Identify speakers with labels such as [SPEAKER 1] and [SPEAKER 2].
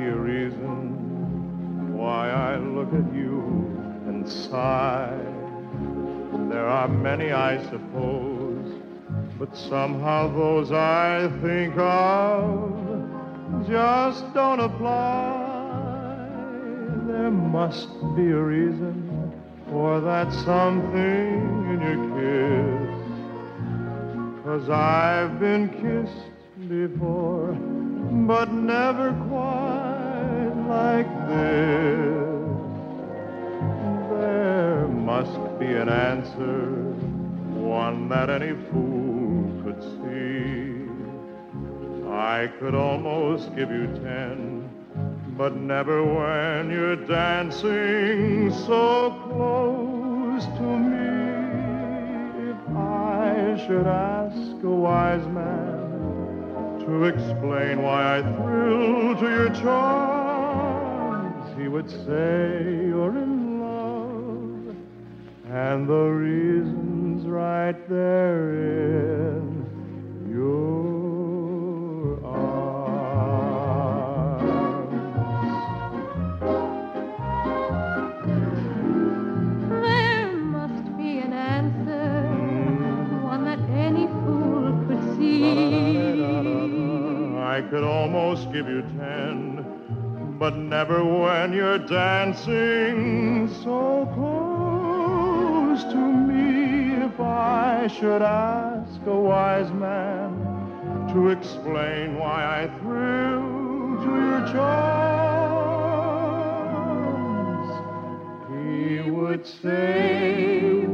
[SPEAKER 1] be a reason why I look at you and sigh. There are many, I suppose, but somehow those I think of just don't apply. There must be a reason for that something in your kiss. Cause I've been kissed before, but never quite like this. There must be an answer, one that any fool could see. I could almost give you ten, but never when you're dancing so close to me. If I should ask a wise man to explain why I thrill to your charms, he would say you're in love, and the reason's right there in your arms.
[SPEAKER 2] There must be an answer, mm. one that any fool could see.
[SPEAKER 1] I could almost give you ten, but never when you're dancing so close to me. If I should ask a wise man to explain why I thrill to your charms, he would say